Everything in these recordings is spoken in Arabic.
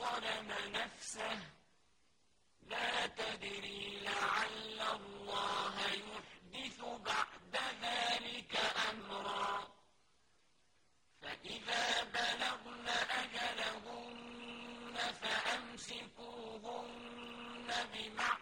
ظلم نفسه. لا تدري لعل الله يحدث بعد ذلك أمرا. فإذا بلغن أجلهن فأمسكوهن بمعنى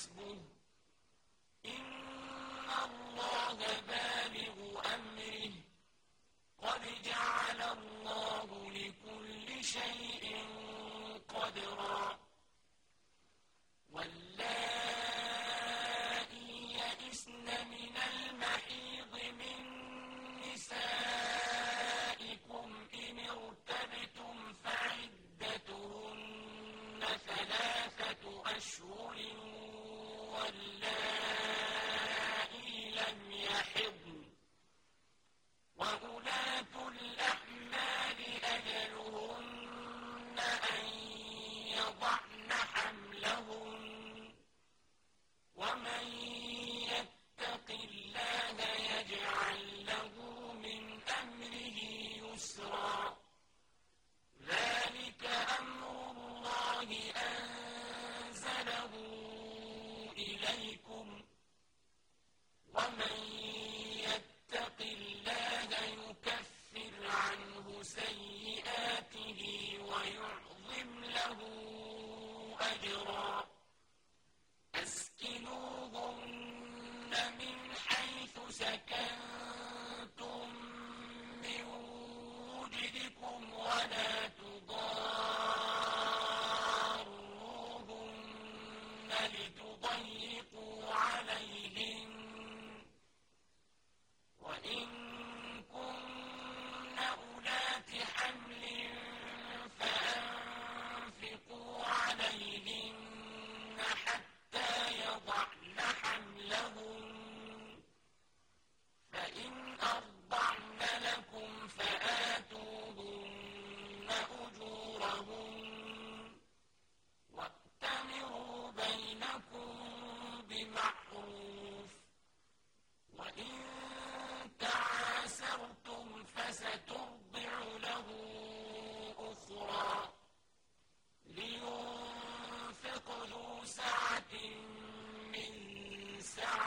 أشهر واللاتي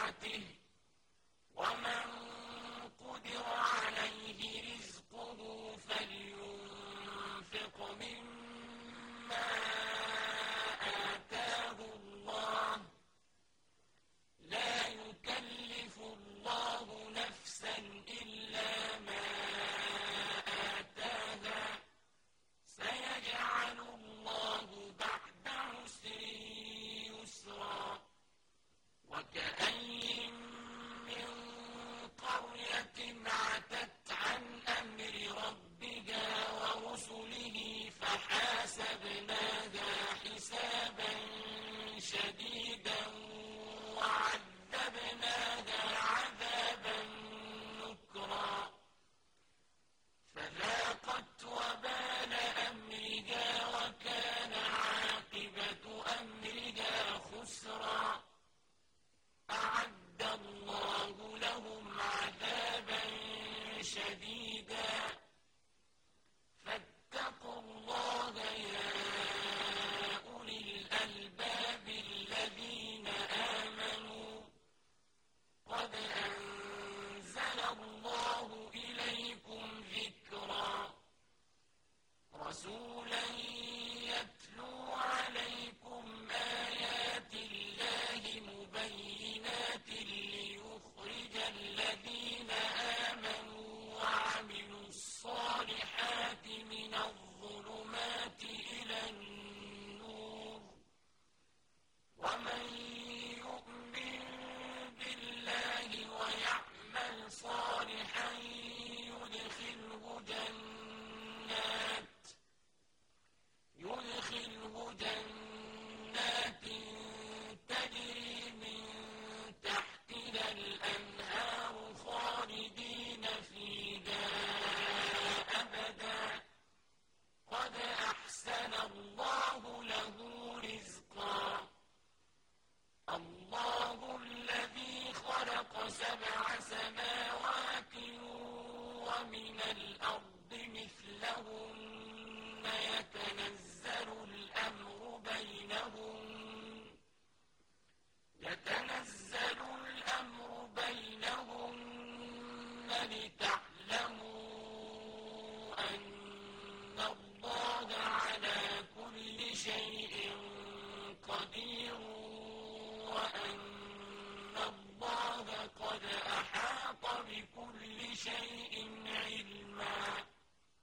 بِطَاعَتِهِ حَسَبْنَاهَا حسابا شديدا وعذبناها عذابا نكرا. فذاقت وبال أمرها وكان عاقبة أمرها خسرا. أعد الله لهم عذابا شديدا. جعل الله السماوات ومن الأرض مثلهن يتنزل الأمر بينهم يتنزل الأمر بينهم لتعلموا أن الله على كل شيء قدير وأن